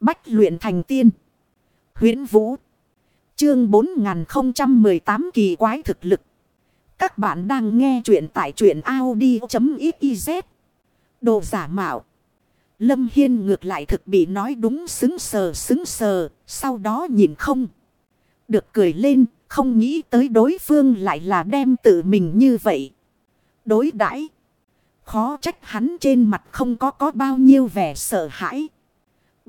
Bách luyện thành tiên. huyễn Vũ. Chương 4018 kỳ quái thực lực. Các bạn đang nghe truyện tại truyện Audi.xyz. Đồ giả mạo. Lâm Hiên ngược lại thực bị nói đúng xứng sờ xứng sờ. Sau đó nhìn không. Được cười lên. Không nghĩ tới đối phương lại là đem tự mình như vậy. Đối đãi Khó trách hắn trên mặt không có có bao nhiêu vẻ sợ hãi.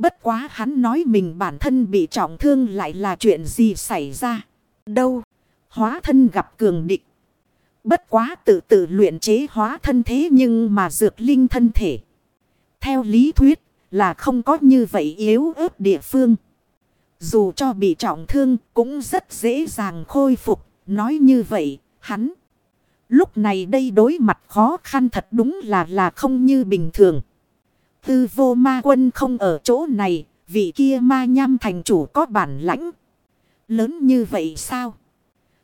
Bất quá hắn nói mình bản thân bị trọng thương lại là chuyện gì xảy ra. Đâu? Hóa thân gặp cường địch. Bất quá tự tự luyện chế hóa thân thế nhưng mà dược linh thân thể. Theo lý thuyết là không có như vậy yếu ớt địa phương. Dù cho bị trọng thương cũng rất dễ dàng khôi phục. Nói như vậy, hắn. Lúc này đây đối mặt khó khăn thật đúng là là không như bình thường. Tư vô ma quân không ở chỗ này, vị kia ma nham thành chủ có bản lãnh. Lớn như vậy sao?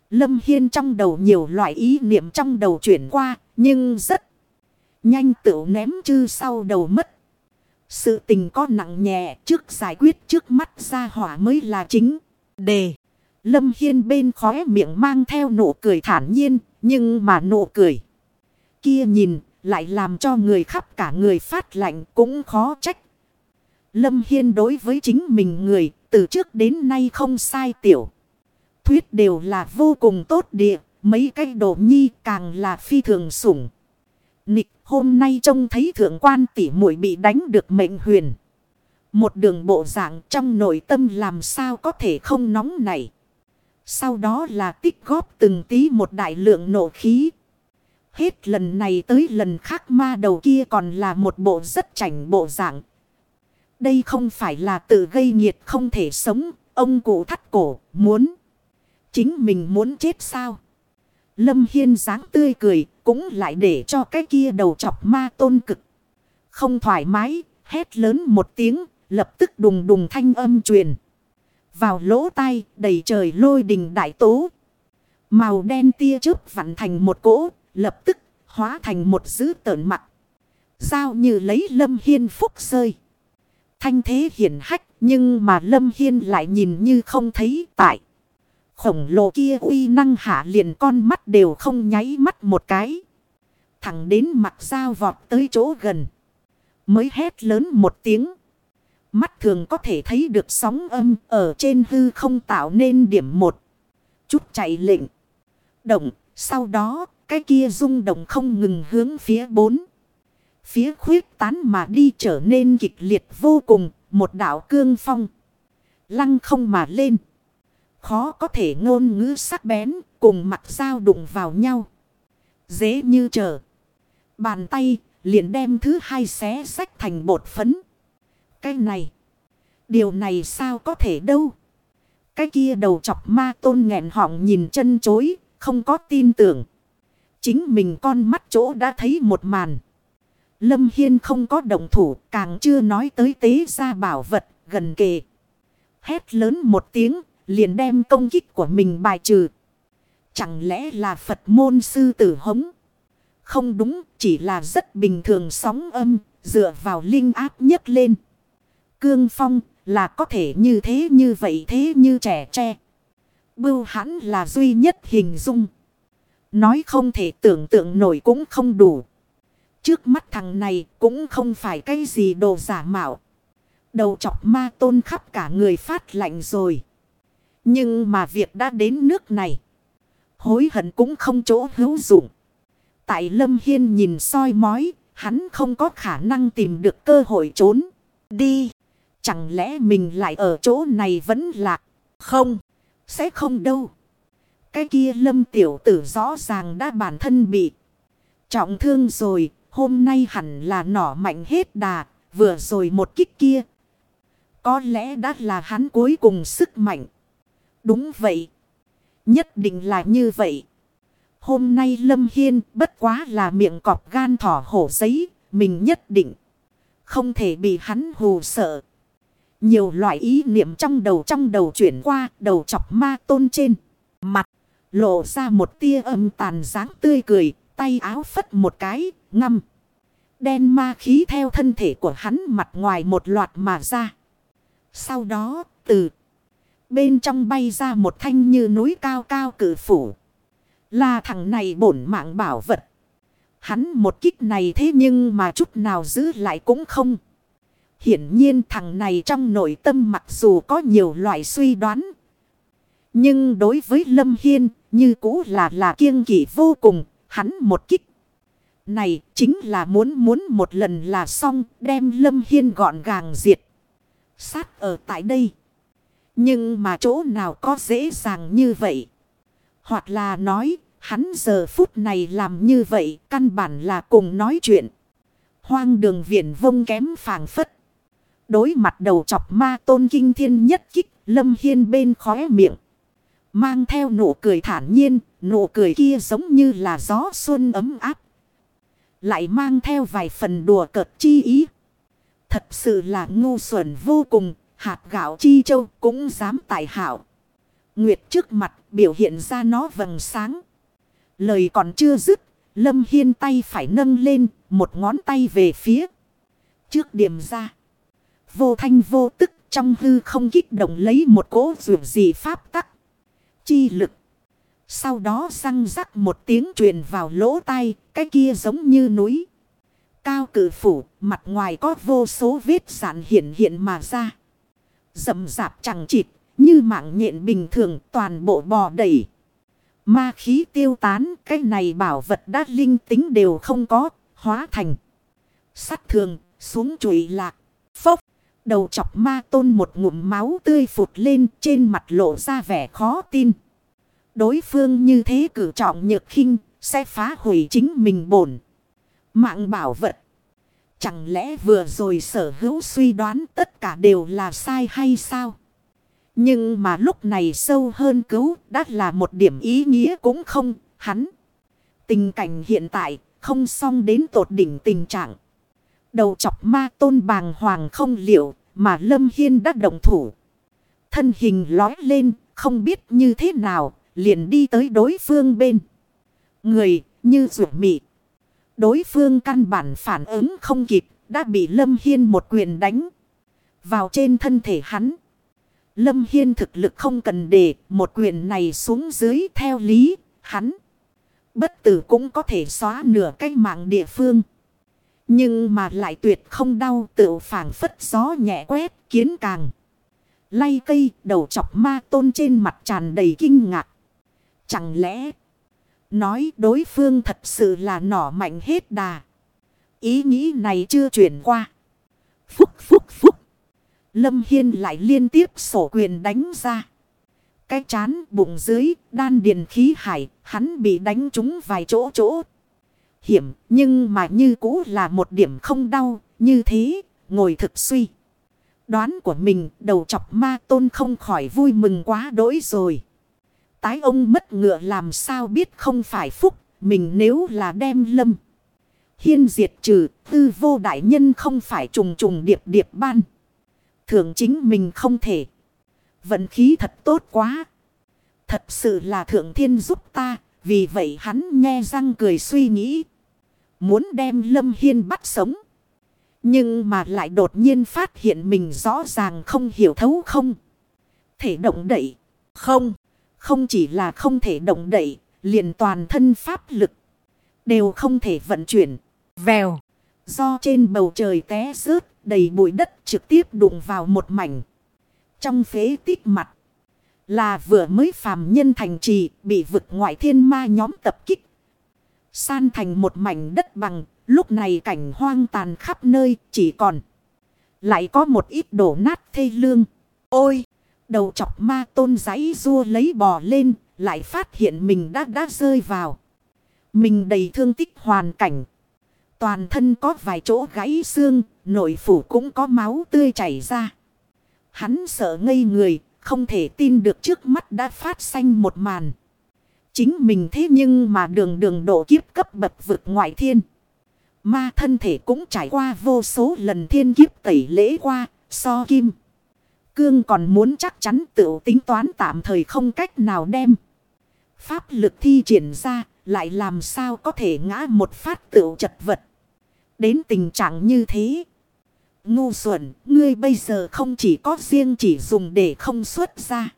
Lâm Hiên trong đầu nhiều loại ý niệm trong đầu chuyển qua, nhưng rất nhanh tựu ném chư sau đầu mất. Sự tình có nặng nhẹ trước giải quyết trước mắt ra hỏa mới là chính. Đề. Lâm Hiên bên khóe miệng mang theo nụ cười thản nhiên, nhưng mà nụ cười. Kia nhìn lại làm cho người khắp cả người phát lạnh cũng khó trách. Lâm Hiên đối với chính mình người từ trước đến nay không sai tiểu. Thuyết đều là vô cùng tốt địa, mấy cái đồ nhi càng là phi thường sủng. Nịch hôm nay trông thấy thượng quan tỷ muội bị đánh được mệnh huyền. Một đường bộ dạng trong nội tâm làm sao có thể không nóng này. Sau đó là tích góp từng tí một đại lượng nổ khí. Hết lần này tới lần khác ma đầu kia còn là một bộ rất chảnh bộ dạng. Đây không phải là tự gây nghiệt không thể sống. Ông cụ thắt cổ muốn. Chính mình muốn chết sao? Lâm Hiên dáng tươi cười cũng lại để cho cái kia đầu chọc ma tôn cực. Không thoải mái, hét lớn một tiếng, lập tức đùng đùng thanh âm truyền. Vào lỗ tai, đầy trời lôi đình đại tố. Màu đen tia chớp vặn thành một cỗ, lập tức hóa thành một dữ tợn mặt. Sao như lấy Lâm Hiên phúc rơi. Thanh thế hiển hách, nhưng mà Lâm Hiên lại nhìn như không thấy tại. Khổng lồ kia uy năng hạ liền con mắt đều không nháy mắt một cái. Thẳng đến mặt dao vọt tới chỗ gần. Mới hét lớn một tiếng. Mắt thường có thể thấy được sóng âm ở trên hư không tạo nên điểm một. Chút chạy lệnh. Động. Sau đó cái kia rung động không ngừng hướng phía bốn. Phía khuyết tán mà đi trở nên kịch liệt vô cùng. Một đảo cương phong. Lăng không mà lên. Khó có thể ngôn ngữ sắc bén. Cùng mặt dao đụng vào nhau. Dễ như trở. Bàn tay liền đem thứ hai xé sách thành bột phấn. Cái này. Điều này sao có thể đâu. Cái kia đầu chọc ma tôn nghẹn họng nhìn chân chối. Không có tin tưởng. Chính mình con mắt chỗ đã thấy một màn. Lâm Hiên không có động thủ. Càng chưa nói tới tế ra bảo vật gần kề. Hét lớn một tiếng. Liền đem công kích của mình bài trừ. Chẳng lẽ là Phật môn sư tử hống? Không đúng, chỉ là rất bình thường sóng âm, dựa vào linh áp nhất lên. Cương phong là có thể như thế như vậy thế như trẻ tre. Bưu hãn là duy nhất hình dung. Nói không thể tưởng tượng nổi cũng không đủ. Trước mắt thằng này cũng không phải cái gì đồ giả mạo. Đầu chọc ma tôn khắp cả người phát lạnh rồi. Nhưng mà việc đã đến nước này. Hối hận cũng không chỗ hữu dụng. Tại Lâm Hiên nhìn soi mói. Hắn không có khả năng tìm được cơ hội trốn. Đi. Chẳng lẽ mình lại ở chỗ này vẫn lạc? Không. Sẽ không đâu. Cái kia lâm tiểu tử rõ ràng đã bản thân bị trọng thương rồi. Hôm nay hẳn là nỏ mạnh hết đà. Vừa rồi một kích kia. Có lẽ đã là hắn cuối cùng sức mạnh. Đúng vậy. Nhất định là như vậy. Hôm nay Lâm Hiên bất quá là miệng cọp gan thỏ hổ giấy. Mình nhất định không thể bị hắn hù sợ. Nhiều loại ý niệm trong đầu trong đầu chuyển qua đầu chọc ma tôn trên. Lộ ra một tia âm tàn dáng tươi cười. Tay áo phất một cái ngâm. Đen ma khí theo thân thể của hắn mặt ngoài một loạt mà ra. Sau đó, từ bên trong bay ra một thanh như núi cao cao cử phủ. Là thằng này bổn mạng bảo vật. Hắn một kích này thế nhưng mà chút nào giữ lại cũng không. Hiển nhiên thằng này trong nội tâm mặc dù có nhiều loại suy đoán. Nhưng đối với Lâm Hiên, như cũ là là kiêng kỵ vô cùng. Hắn một kích. Này, chính là muốn muốn một lần là xong, đem Lâm Hiên gọn gàng diệt. Sát ở tại đây. Nhưng mà chỗ nào có dễ dàng như vậy. Hoặc là nói, hắn giờ phút này làm như vậy, căn bản là cùng nói chuyện. Hoang đường viện vông kém phàng phất. Đối mặt đầu chọc ma tôn kinh thiên nhất kích, lâm hiên bên khóe miệng. Mang theo nụ cười thản nhiên, nụ cười kia giống như là gió xuân ấm áp. Lại mang theo vài phần đùa cợt chi ý. Thật sự là ngu xuẩn vô cùng, hạt gạo chi châu cũng dám tài hảo. Nguyệt trước mặt biểu hiện ra nó vầng sáng. Lời còn chưa dứt, Lâm Hiên tay phải nâng lên, một ngón tay về phía. Trước điểm ra. Vô thanh vô tức trong hư không kích động lấy một cỗ rượu gì pháp tắc. Chi lực. Sau đó răng rắc một tiếng truyền vào lỗ tai, cái kia giống như núi. Cao cử phủ, mặt ngoài có vô số vết sản hiện hiện mà ra. Dầm dạp chẳng chịt, như mạng nhện bình thường toàn bộ bò đẩy. Ma khí tiêu tán, cái này bảo vật đát linh tính đều không có, hóa thành. Sắt thường, xuống chuỗi lạc. Đầu chọc ma tôn một ngụm máu tươi phụt lên trên mặt lộ ra vẻ khó tin. Đối phương như thế cử trọng nhược khinh sẽ phá hủy chính mình bổn. Mạng bảo vật. Chẳng lẽ vừa rồi sở hữu suy đoán tất cả đều là sai hay sao? Nhưng mà lúc này sâu hơn cứu đã là một điểm ý nghĩa cũng không, hắn. Tình cảnh hiện tại không xong đến tột đỉnh tình trạng. Đầu chọc ma tôn bàng hoàng không liệu mà Lâm Hiên đã động thủ. Thân hình lói lên không biết như thế nào liền đi tới đối phương bên. Người như rượu mị. Đối phương căn bản phản ứng không kịp đã bị Lâm Hiên một quyền đánh vào trên thân thể hắn. Lâm Hiên thực lực không cần để một quyền này xuống dưới theo lý, hắn. Bất tử cũng có thể xóa nửa cái mạng địa phương. Nhưng mà lại tuyệt không đau tự phản phất gió nhẹ quét kiến càng. Lay cây, đầu chọc ma tôn trên mặt tràn đầy kinh ngạc. Chẳng lẽ, nói đối phương thật sự là nỏ mạnh hết đà. Ý nghĩ này chưa chuyển qua. Phúc phúc phúc. Lâm Hiên lại liên tiếp sổ quyền đánh ra. Cái chán bụng dưới, đan điền khí hải, hắn bị đánh trúng vài chỗ chỗ. Hiểm, nhưng mà như cũ là một điểm không đau, như thế, ngồi thực suy. Đoán của mình, đầu chọc ma tôn không khỏi vui mừng quá đỗi rồi. Tái ông mất ngựa làm sao biết không phải phúc, mình nếu là đem lâm. Hiên diệt trừ, tư vô đại nhân không phải trùng trùng điệp điệp ban. Thường chính mình không thể. Vận khí thật tốt quá. Thật sự là thượng thiên giúp ta. Vì vậy hắn nghe răng cười suy nghĩ. Muốn đem Lâm Hiên bắt sống. Nhưng mà lại đột nhiên phát hiện mình rõ ràng không hiểu thấu không. Thể động đậy. Không. Không chỉ là không thể động đậy. Liền toàn thân pháp lực. Đều không thể vận chuyển. Vèo. Do trên bầu trời té rớt đầy bụi đất trực tiếp đụng vào một mảnh. Trong phế tích mặt là vừa mới phàm nhân thành trì bị vực ngoại thiên ma nhóm tập kích. San thành một mảnh đất bằng, lúc này cảnh hoang tàn khắp nơi chỉ còn. Lại có một ít đổ nát thê lương. Ôi! Đầu chọc ma tôn giấy rua lấy bò lên, lại phát hiện mình đã đã rơi vào. Mình đầy thương tích hoàn cảnh. Toàn thân có vài chỗ gãy xương, nội phủ cũng có máu tươi chảy ra. Hắn sợ ngây người, không thể tin được trước mắt đã phát xanh một màn. Chính mình thế nhưng mà đường đường độ kiếp cấp bậc vực ngoại thiên. Ma thân thể cũng trải qua vô số lần thiên kiếp tẩy lễ qua, so kim. Cương còn muốn chắc chắn tự tính toán tạm thời không cách nào đem. Pháp lực thi triển ra, lại làm sao có thể ngã một phát tự chật vật. Đến tình trạng như thế. Ngu xuẩn, ngươi bây giờ không chỉ có riêng chỉ dùng để không xuất ra.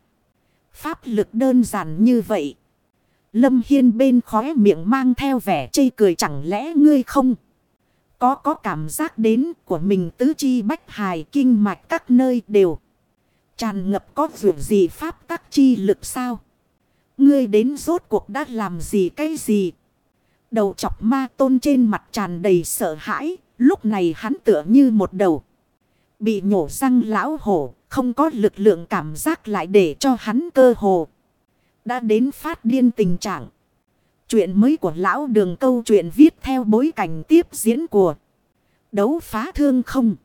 Pháp lực đơn giản như vậy. Lâm Hiên bên khóe miệng mang theo vẻ chây cười chẳng lẽ ngươi không? Có có cảm giác đến của mình tứ chi bách hài kinh mạch các nơi đều. Tràn ngập có việc gì pháp tắc chi lực sao? Ngươi đến rốt cuộc đã làm gì cái gì? Đầu chọc ma tôn trên mặt tràn đầy sợ hãi. Lúc này hắn tựa như một đầu. Bị nhổ răng lão hổ. Không có lực lượng cảm giác lại để cho hắn cơ hồ. Đã đến phát điên tình trạng. Chuyện mới của lão đường câu chuyện viết theo bối cảnh tiếp diễn của đấu phá thương không.